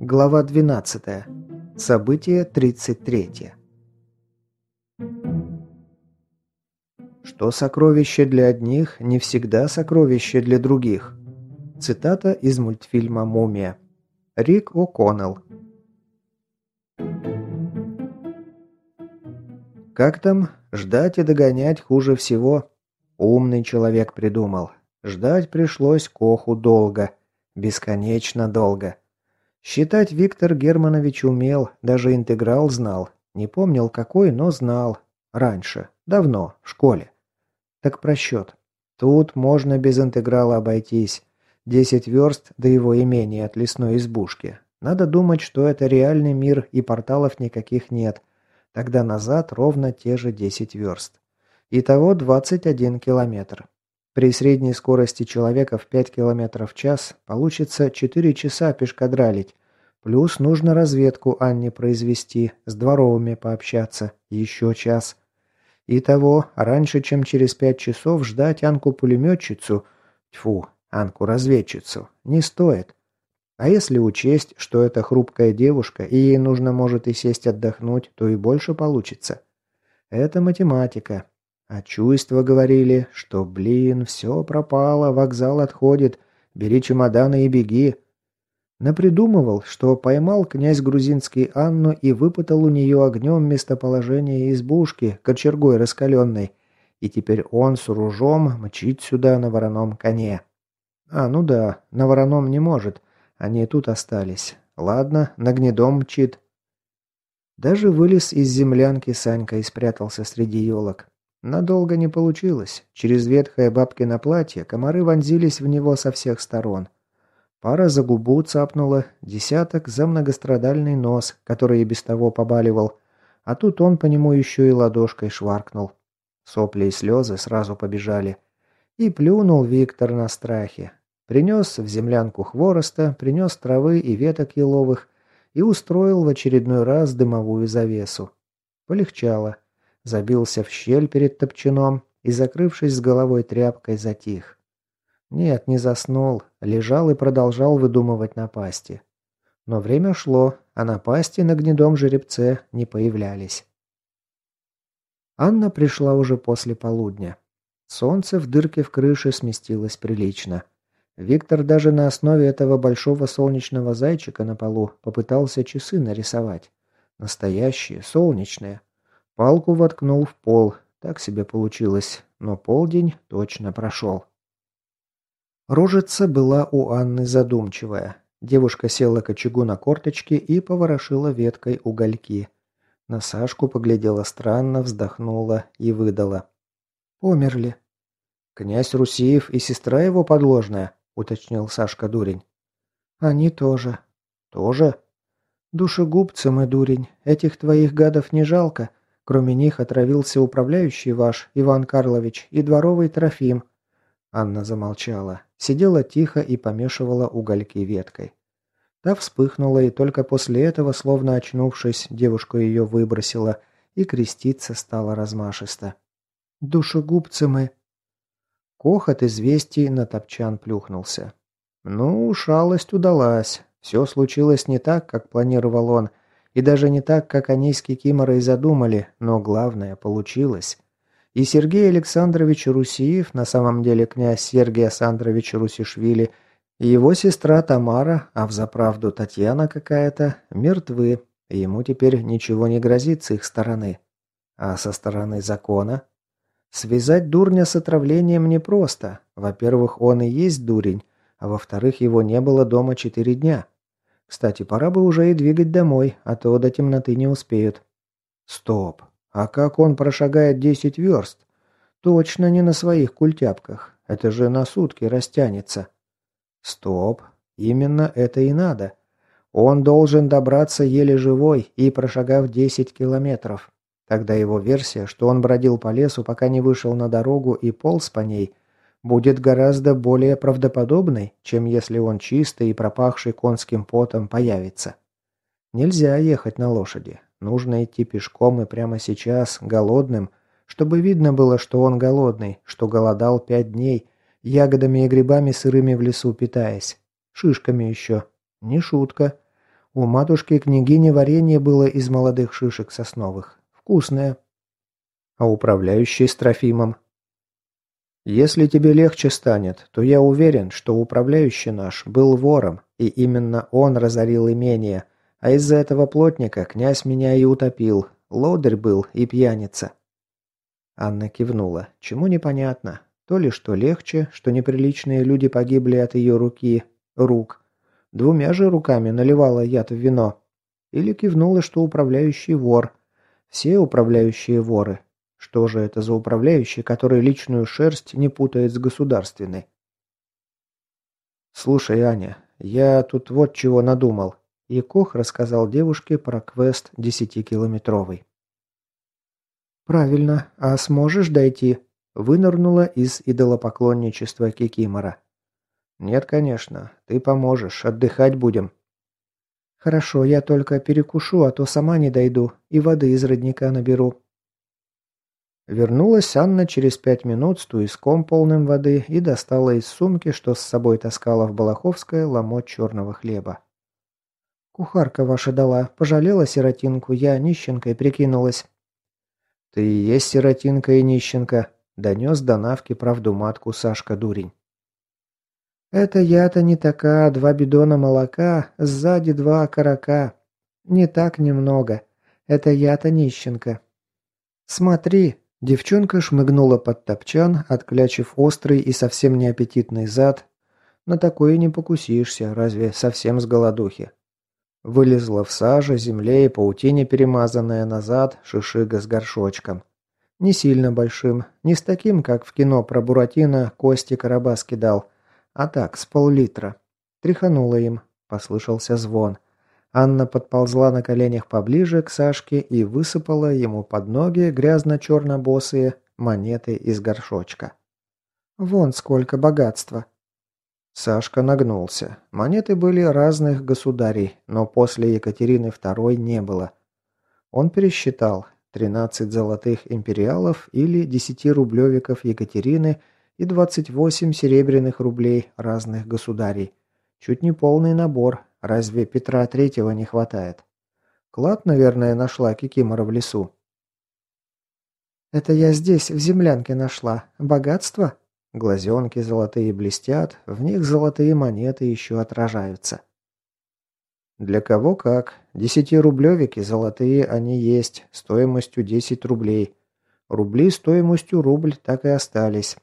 Глава 12. Событие 33. Что сокровище для одних, не всегда сокровище для других. Цитата из мультфильма «Мумия». Рик О'Коннелл. Как там? Ждать и догонять хуже всего. Умный человек придумал. Ждать пришлось Коху долго. Бесконечно долго. Считать Виктор Германович умел, даже интеграл знал. Не помнил какой, но знал. Раньше. Давно. В школе. Так просчет. Тут можно без интеграла обойтись. Десять верст до его имения от лесной избушки. Надо думать, что это реальный мир и порталов никаких нет. Тогда назад ровно те же десять верст. Итого 21 километр. При средней скорости человека в 5 км в час получится 4 часа пешкадралить. Плюс нужно разведку Анне произвести, с дворовыми пообщаться. Еще час. Итого, раньше, чем через 5 часов ждать Анку-пулеметчицу, тьфу, Анку-разведчицу, не стоит. А если учесть, что это хрупкая девушка, и ей нужно, может, и сесть отдохнуть, то и больше получится. Это математика, а чувства говорили, что, блин, все пропало, вокзал отходит, бери чемоданы и беги. Напридумывал, что поймал князь грузинский Анну и выпытал у нее огнем местоположение избушки, кочергой раскаленной, и теперь он с ружом мчит сюда на вороном коне. А, ну да, на вороном не может, они тут остались. Ладно, на гнедом мчит. Даже вылез из землянки Санька и спрятался среди елок. Надолго не получилось. Через ветхое бабкино платье комары вонзились в него со всех сторон. Пара за губу цапнула, десяток за многострадальный нос, который и без того побаливал, а тут он по нему еще и ладошкой шваркнул. Сопли и слезы сразу побежали. И плюнул Виктор на страхе. Принес в землянку хвороста, принес травы и веток еловых и устроил в очередной раз дымовую завесу. Полегчало забился в щель перед топчаном и, закрывшись с головой тряпкой, затих. Нет, не заснул, лежал и продолжал выдумывать напасти. Но время шло, а напасти на гнедом жеребце не появлялись. Анна пришла уже после полудня. Солнце в дырке в крыше сместилось прилично. Виктор даже на основе этого большого солнечного зайчика на полу попытался часы нарисовать. Настоящие, солнечные. Палку воткнул в пол. Так себе получилось, но полдень точно прошел. Рожица была у Анны задумчивая. Девушка села к очагу на корточки и поворошила веткой угольки. На Сашку поглядела странно, вздохнула и выдала. «Померли». «Князь Русиев и сестра его подложная», — уточнил Сашка Дурень. «Они тоже». «Тоже?» «Душегубцы мы, дурень. Этих твоих гадов не жалко. Кроме них отравился управляющий ваш, Иван Карлович, и дворовый Трофим». Анна замолчала, сидела тихо и помешивала угольки веткой. Та вспыхнула, и только после этого, словно очнувшись, девушка ее выбросила, и креститься стала размашисто. «Душегубцы мы!» Кох от известий на топчан плюхнулся. «Ну, шалость удалась. Все случилось не так, как планировал он, и даже не так, как они с Кикиморой задумали, но главное получилось. И Сергей Александрович Русиев, на самом деле князь Сергей Александрович Русишвили, и его сестра Тамара, а взаправду Татьяна какая-то, мертвы, и ему теперь ничего не грозит с их стороны. А со стороны закона? Связать дурня с отравлением непросто. Во-первых, он и есть дурень, а во-вторых, его не было дома четыре дня. Кстати, пора бы уже и двигать домой, а то до темноты не успеют. Стоп. А как он прошагает десять верст? Точно не на своих культяпках. Это же на сутки растянется. Стоп. Именно это и надо. Он должен добраться еле живой и прошагав 10 километров. Тогда его версия, что он бродил по лесу, пока не вышел на дорогу и полз по ней, будет гораздо более правдоподобной, чем если он чистый и пропахший конским потом появится. Нельзя ехать на лошади. Нужно идти пешком и прямо сейчас, голодным, чтобы видно было, что он голодный, что голодал пять дней, ягодами и грибами сырыми в лесу питаясь. Шишками еще. Не шутка. У матушки-княгини варенье было из молодых шишек сосновых. Вкусное. А управляющий с Трофимом? Если тебе легче станет, то я уверен, что управляющий наш был вором, и именно он разорил имение, а из-за этого плотника князь меня и утопил. Лодырь был и пьяница. Анна кивнула. Чему непонятно. То ли что легче, что неприличные люди погибли от ее руки, рук. Двумя же руками наливала яд в вино. Или кивнула, что управляющий вор. Все управляющие воры. Что же это за управляющий, который личную шерсть не путает с государственной? «Слушай, Аня, я тут вот чего надумал», и Кох рассказал девушке про квест десятикилометровый. «Правильно. А сможешь дойти?» Вынырнула из идолопоклонничества Кикимора. «Нет, конечно. Ты поможешь. Отдыхать будем». «Хорошо, я только перекушу, а то сама не дойду, и воды из родника наберу». Вернулась Анна через пять минут с туиском полным воды и достала из сумки, что с собой таскала в Балаховское, ломоть черного хлеба. «Кухарка ваша дала. Пожалела сиротинку, я нищенкой прикинулась». «Ты и есть сиротинка и нищенка», — донес до Навки правду матку Сашка Дурень. «Это я-то не такая, два бидона молока, сзади два окорока. Не так немного. Это я-то нищенка. Смотри, Девчонка шмыгнула под топчан, отклячив острый и совсем неаппетитный зад. На такое не покусишься, разве совсем с голодухи. Вылезла в саже, земле и паутине перемазанная назад шишига с горшочком. Не сильно большим, не с таким, как в кино про Буратино Кости Карабас кидал, а так, с пол-литра. Тряханула им, послышался звон – Анна подползла на коленях поближе к Сашке и высыпала ему под ноги грязно-черно-босые монеты из горшочка. «Вон сколько богатства!» Сашка нагнулся. Монеты были разных государей, но после Екатерины II не было. Он пересчитал 13 золотых империалов или 10-рублевиков Екатерины и 28 серебряных рублей разных государей. Чуть не полный набор, Разве Петра Третьего не хватает? Клад, наверное, нашла Кикимора в лесу. «Это я здесь, в землянке нашла. Богатство?» Глазенки золотые блестят, в них золотые монеты еще отражаются. Для кого как. Десятирублевики золотые они есть, стоимостью 10 рублей. Рубли стоимостью рубль так и остались.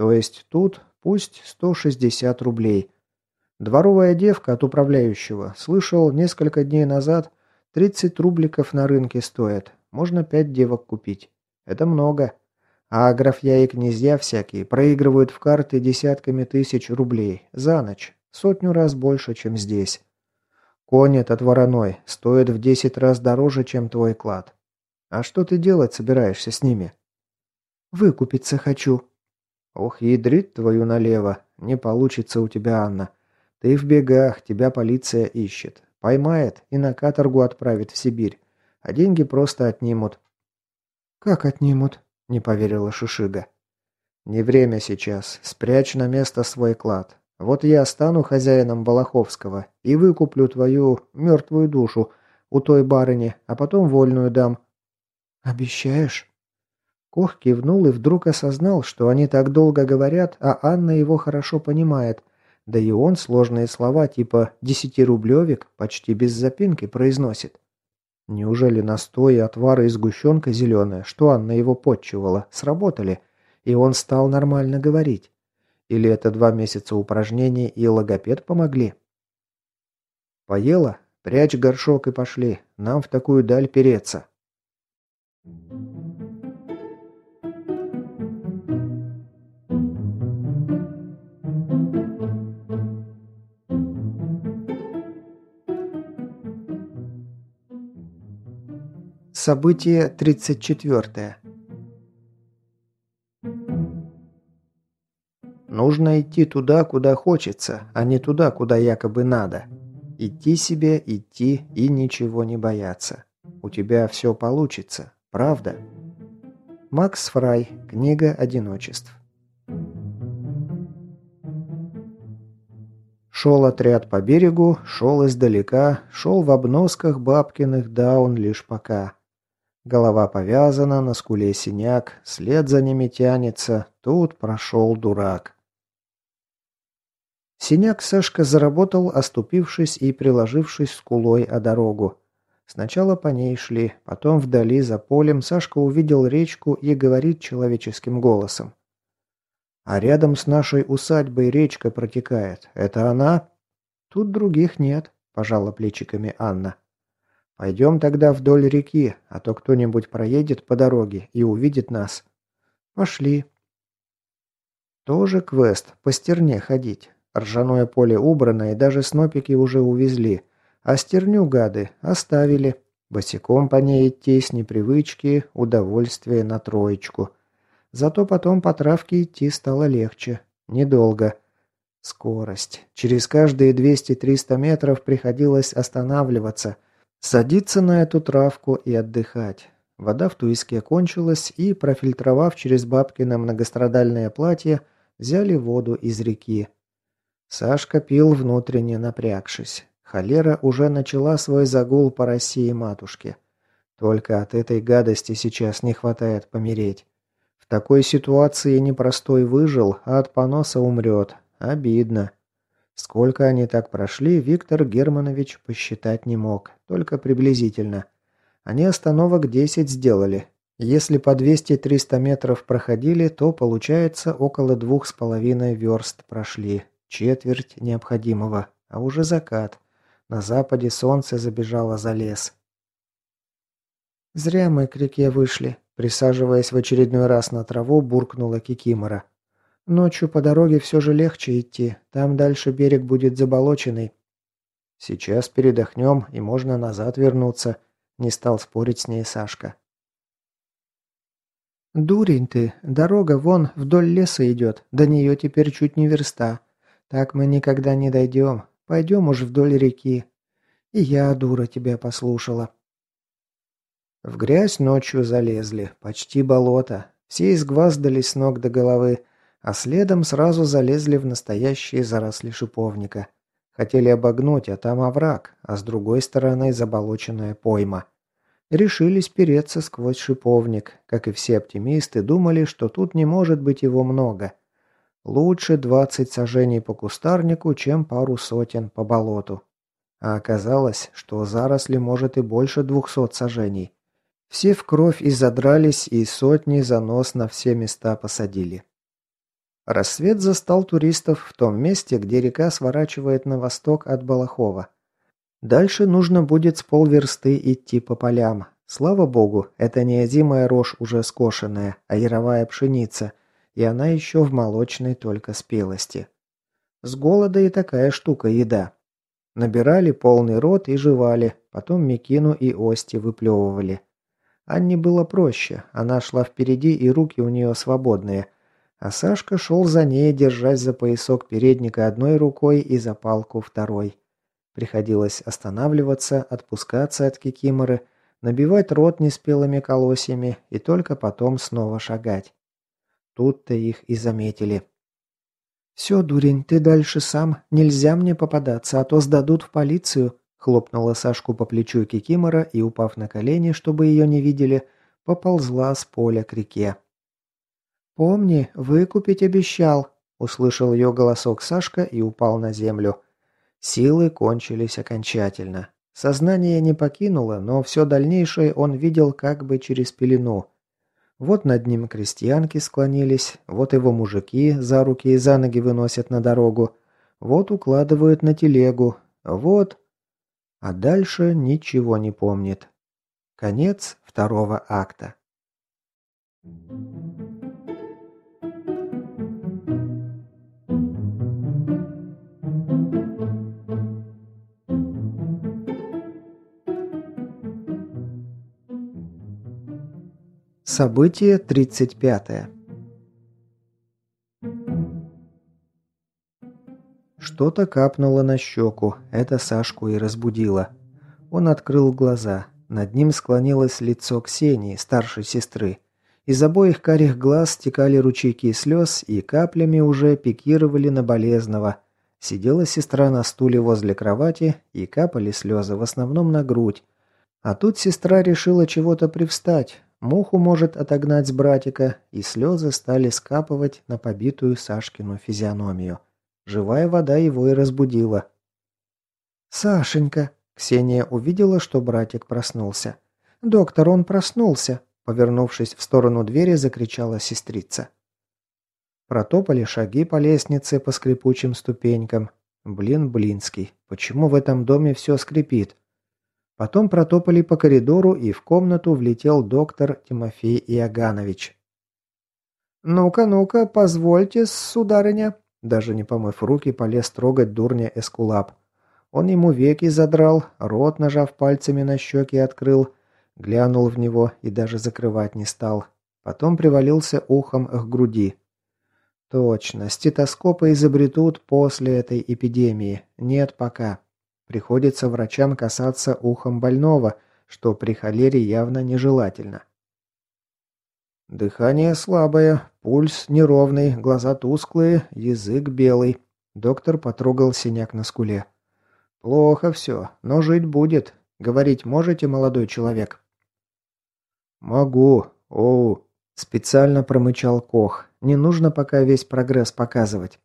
То есть тут пусть 160 рублей. Дворовая девка от управляющего. Слышал, несколько дней назад 30 рубликов на рынке стоят. Можно пять девок купить. Это много. А графья и князья всякие проигрывают в карты десятками тысяч рублей за ночь. Сотню раз больше, чем здесь. Конь этот вороной стоит в десять раз дороже, чем твой клад. А что ты делать собираешься с ними? Выкупиться хочу. Ох, ядрит твою налево. Не получится у тебя, Анна. Ты в бегах, тебя полиция ищет. Поймает и на каторгу отправит в Сибирь. А деньги просто отнимут». «Как отнимут?» – не поверила Шишига. «Не время сейчас. Спрячь на место свой клад. Вот я стану хозяином Балаховского и выкуплю твою мертвую душу у той барыни, а потом вольную дам». «Обещаешь?» Кох кивнул и вдруг осознал, что они так долго говорят, а Анна его хорошо понимает, да и он сложные слова типа «десятирублевик» почти без запинки произносит. Неужели настой и отвары и сгущенка зеленая, что Анна его подчивала, сработали, и он стал нормально говорить? Или это два месяца упражнений и логопед помогли? Поела? Прячь горшок и пошли. Нам в такую даль переться. Событие 34. Нужно идти туда, куда хочется, а не туда, куда якобы надо. Идти себе, идти и ничего не бояться. У тебя все получится, правда? Макс Фрай. Книга одиночеств. Шел отряд по берегу, шел издалека, шел в обносках бабкиных, да он лишь пока. Голова повязана, на скуле синяк, след за ними тянется, тут прошел дурак. Синяк Сашка заработал, оступившись и приложившись скулой о дорогу. Сначала по ней шли, потом вдали за полем Сашка увидел речку и говорит человеческим голосом. «А рядом с нашей усадьбой речка протекает. Это она?» «Тут других нет», – пожала плечиками Анна. «Пойдем тогда вдоль реки, а то кто-нибудь проедет по дороге и увидит нас». «Пошли». Тоже квест, по стерне ходить. Ржаное поле убрано и даже снопики уже увезли. А стерню гады оставили. Босиком по ней идти с непривычки, удовольствие на троечку. Зато потом по травке идти стало легче. Недолго. Скорость. Через каждые 200-300 метров приходилось останавливаться, садиться на эту травку и отдыхать. Вода в туиске кончилась, и, профильтровав через бабкино многострадальное платье, взяли воду из реки. Сашка пил внутренне напрягшись. Холера уже начала свой загул по России матушке. Только от этой гадости сейчас не хватает помереть. В такой ситуации непростой выжил, а от поноса умрет. Обидно. Сколько они так прошли, Виктор Германович посчитать не мог, только приблизительно. Они остановок 10 сделали. Если по 200-300 метров проходили, то получается около двух с половиной верст прошли. Четверть необходимого, а уже закат. На западе солнце забежало за лес. «Зря мы к реке вышли», – присаживаясь в очередной раз на траву, буркнула Кикимора. «Ночью по дороге все же легче идти, там дальше берег будет заболоченный». «Сейчас передохнем, и можно назад вернуться», – не стал спорить с ней Сашка. «Дурень ты, дорога вон вдоль леса идет, до нее теперь чуть не верста. Так мы никогда не дойдем, Пойдем уж вдоль реки. И я, дура, тебя послушала. В грязь ночью залезли, почти болото. Все изгваздались с ног до головы, а следом сразу залезли в настоящие заросли шиповника. Хотели обогнуть, а там овраг, а с другой стороны заболоченная пойма. Решились переться сквозь шиповник. Как и все оптимисты, думали, что тут не может быть его много. Лучше 20 сажений по кустарнику, чем пару сотен по болоту. А оказалось, что заросли может и больше 200 сажений. Все в кровь и задрались, и сотни занос на все места посадили. Рассвет застал туристов в том месте, где река сворачивает на восток от Балахова. Дальше нужно будет с полверсты идти по полям. Слава богу, это не озимая рожь уже скошенная, а яровая пшеница, и она еще в молочной только спелости. С голода и такая штука еда. Набирали полный рот и жевали, потом Микину и Ости выплевывали. Анне было проще, она шла впереди и руки у нее свободные, а Сашка шел за ней, держась за поясок передника одной рукой и за палку второй. Приходилось останавливаться, отпускаться от кикиморы, набивать рот неспелыми колосьями и только потом снова шагать. Тут-то их и заметили. «Все, дурень, ты дальше сам. Нельзя мне попадаться, а то сдадут в полицию», хлопнула Сашку по плечу Кикимора и, упав на колени, чтобы ее не видели, поползла с поля к реке. «Помни, выкупить обещал», – услышал ее голосок Сашка и упал на землю. Силы кончились окончательно. Сознание не покинуло, но все дальнейшее он видел как бы через пелену. Вот над ним крестьянки склонились, вот его мужики за руки и за ноги выносят на дорогу, вот укладывают на телегу, вот... А дальше ничего не помнит. Конец второго акта. Событие 35. Что-то капнуло на щеку, это Сашку и разбудило. Он открыл глаза. Над ним склонилось лицо Ксении, старшей сестры. Из обоих карих глаз стекали ручейки слез и каплями уже пикировали на болезного. Сидела сестра на стуле возле кровати, и капали слезы в основном на грудь. А тут сестра решила чего-то привстать. Муху может отогнать с братика, и слезы стали скапывать на побитую Сашкину физиономию. Живая вода его и разбудила. «Сашенька!» Ксения увидела, что братик проснулся. «Доктор, он проснулся!» Повернувшись в сторону двери, закричала сестрица. Протопали шаги по лестнице по скрипучим ступенькам. Блин, блинский, почему в этом доме все скрипит? Потом протопали по коридору, и в комнату влетел доктор Тимофей Иоганович. «Ну-ка, ну-ка, позвольте, сударыня!» Даже не помыв руки, полез трогать дурня Эскулап. Он ему веки задрал, рот, нажав пальцами на щеки, открыл, глянул в него и даже закрывать не стал. Потом привалился ухом к груди. Точно, стетоскопы изобретут после этой эпидемии. Нет пока. Приходится врачам касаться ухом больного, что при холере явно нежелательно. Дыхание слабое, пульс неровный, глаза тусклые, язык белый. Доктор потрогал синяк на скуле. «Плохо все, но жить будет. Говорить можете, молодой человек?» «Могу. Оу!» – специально промычал Кох. «Не нужно пока весь прогресс показывать».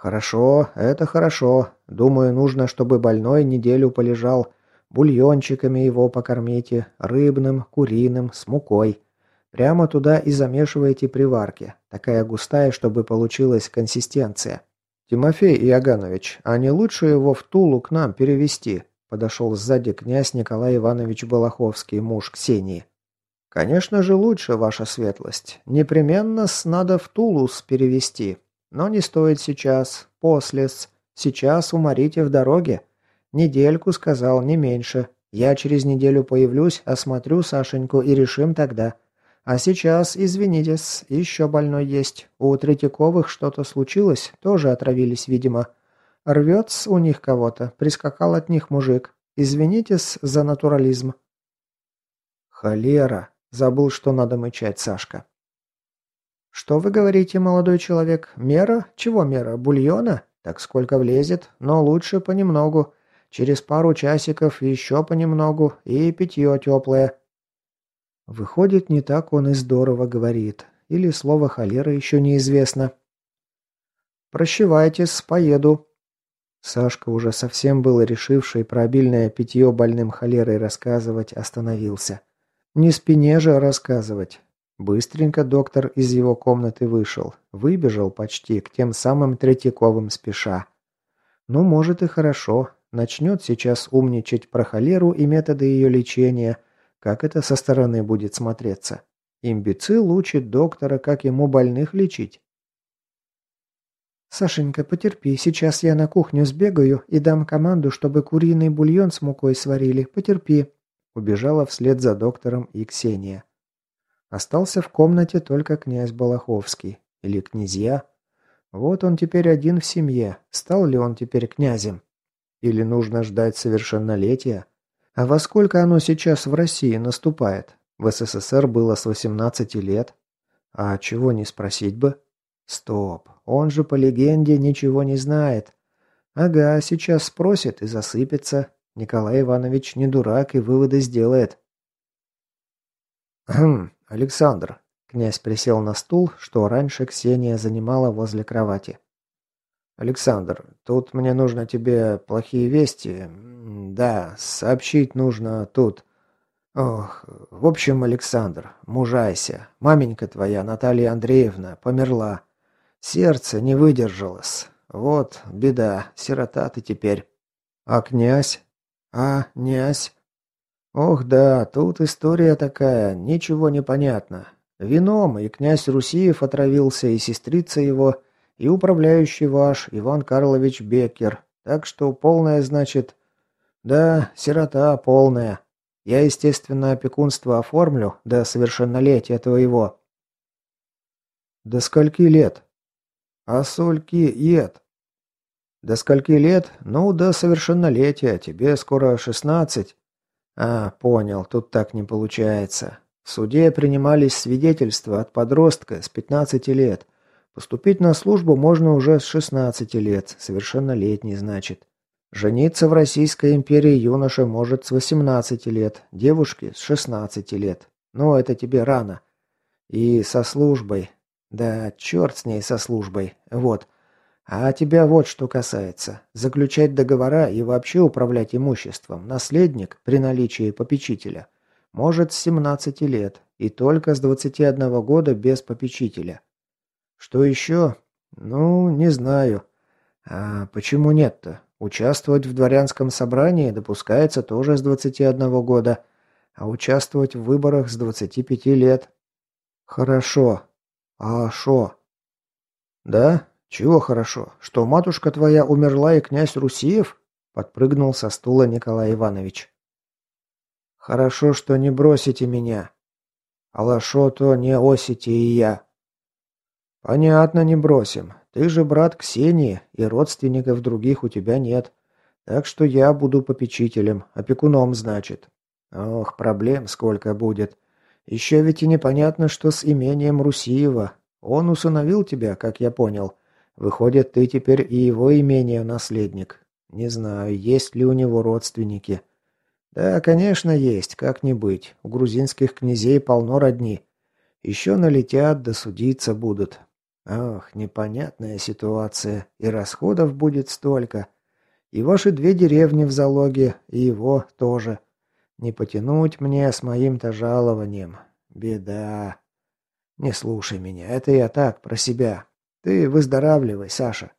«Хорошо, это хорошо. Думаю, нужно, чтобы больной неделю полежал. Бульончиками его покормите, рыбным, куриным, с мукой. Прямо туда и замешивайте приварки. Такая густая, чтобы получилась консистенция. «Тимофей Иоганович, а не лучше его в Тулу к нам перевести?» Подошел сзади князь Николай Иванович Балаховский, муж Ксении. «Конечно же лучше, ваша светлость. Непременно с надо в Тулус перевести. Но не стоит сейчас, после -с. Сейчас уморите в дороге. Недельку, сказал, не меньше. Я через неделю появлюсь, осмотрю Сашеньку и решим тогда. А сейчас, извинитесь, еще больной есть. У Третьяковых что-то случилось, тоже отравились, видимо. Рвется у них кого-то, прискакал от них мужик. Извинитесь за натурализм. Холера. Забыл, что надо мычать, Сашка. Что вы говорите, молодой человек? Мера? Чего мера? Бульона? Так сколько влезет, но лучше понемногу. Через пару часиков еще понемногу и питье теплое. Выходит, не так он и здорово говорит. Или слово холера еще неизвестно. «Прощевайтесь, поеду». Сашка, уже совсем было решивший про обильное питье больным холерой рассказывать, остановился. Не спине же рассказывать. Быстренько доктор из его комнаты вышел. Выбежал почти к тем самым Третьяковым спеша. Ну, может и хорошо. Начнет сейчас умничать про холеру и методы ее лечения – как это со стороны будет смотреться? Имбецил учит доктора, как ему больных лечить. «Сашенька, потерпи, сейчас я на кухню сбегаю и дам команду, чтобы куриный бульон с мукой сварили. Потерпи», – убежала вслед за доктором и Ксения. Остался в комнате только князь Балаховский. Или князья. Вот он теперь один в семье. Стал ли он теперь князем? Или нужно ждать совершеннолетия? А во сколько оно сейчас в России наступает? В СССР было с 18 лет. А чего не спросить бы? Стоп, он же по легенде ничего не знает. Ага, сейчас спросит и засыпется. Николай Иванович не дурак и выводы сделает. Хм, Александр. Князь присел на стул, что раньше Ксения занимала возле кровати. «Александр, тут мне нужно тебе плохие вести. Да, сообщить нужно тут. Ох, в общем, Александр, мужайся. Маменька твоя, Наталья Андреевна, померла. Сердце не выдержалось. Вот беда, сирота ты теперь. А князь? А, князь? Ох да, тут история такая, ничего не понятно. Вином и князь Русиев отравился, и сестрица его и управляющий ваш Иван Карлович Беккер. Так что полная, значит... Да, сирота полная. Я, естественно, опекунство оформлю до совершеннолетия твоего. До скольки лет? А сольки ед? До скольки лет? Ну, до совершеннолетия. Тебе скоро шестнадцать. А, понял, тут так не получается. В суде принимались свидетельства от подростка с 15 лет. Поступить на службу можно уже с 16 лет, совершеннолетний, значит. Жениться в Российской империи юноша может с 18 лет, девушке с 16 лет. Но это тебе рано. И со службой. Да, черт с ней со службой. Вот. А тебя вот что касается. Заключать договора и вообще управлять имуществом наследник при наличии попечителя может с 17 лет и только с 21 года без попечителя. Что еще? Ну, не знаю. А почему нет-то? Участвовать в дворянском собрании допускается тоже с 21 года, а участвовать в выборах с 25 лет. Хорошо. А шо? Да? «Чего хорошо? Что матушка твоя умерла и князь Русиев?» Подпрыгнул со стула Николай Иванович. «Хорошо, что не бросите меня. А лошо то не осите и я». «Понятно, не бросим. Ты же брат Ксении, и родственников других у тебя нет. Так что я буду попечителем, опекуном, значит. Ох, проблем сколько будет. Еще ведь и непонятно, что с имением Русиева. Он усыновил тебя, как я понял. Выходит, ты теперь и его имение наследник. Не знаю, есть ли у него родственники. Да, конечно, есть, как не быть. У грузинских князей полно родни. Еще налетят, да судиться будут. Ох, непонятная ситуация. И расходов будет столько. И ваши две деревни в залоге, и его тоже. Не потянуть мне с моим-то жалованием. Беда. Не слушай меня, это я так, про себя. Ты выздоравливай, Саша.